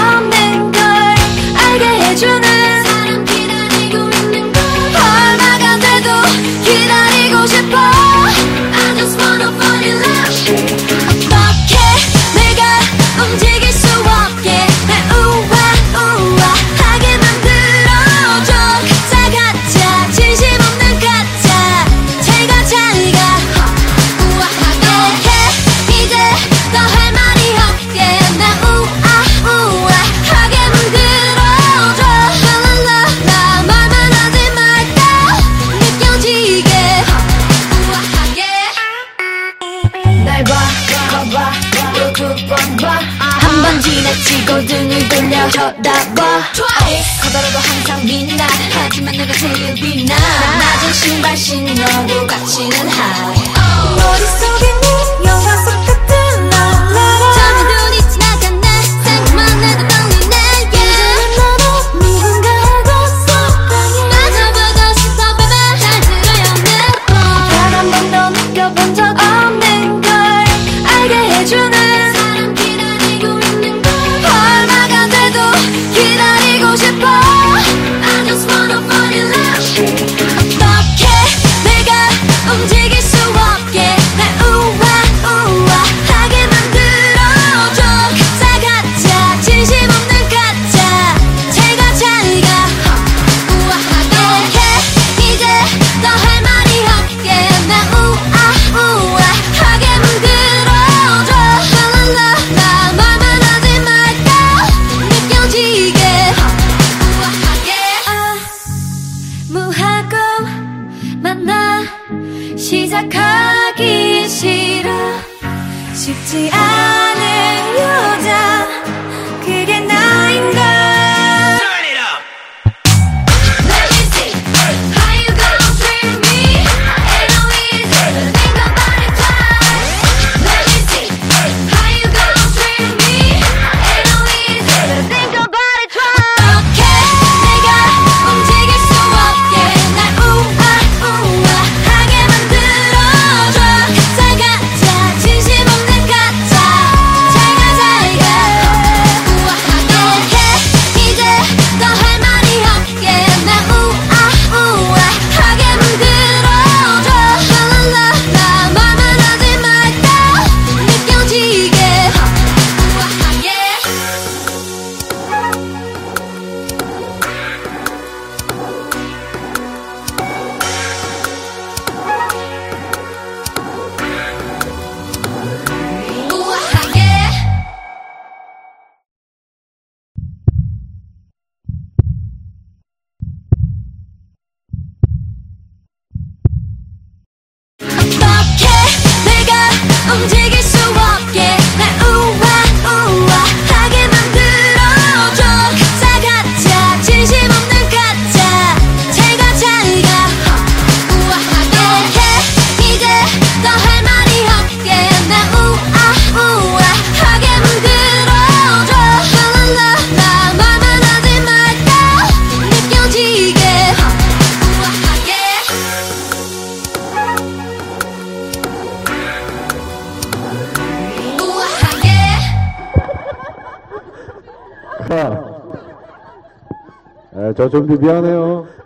없는 걸 알게 해주는 한번 지나치고 등을 돌려 쳐다봐 커다라도 항상 빛나? 하지만 내가 제일 빛나. 낮은 신발 신어도 가치는 시작하기 싫어. 쉽지 않은 여자. 자, 저 좀비 미안해요.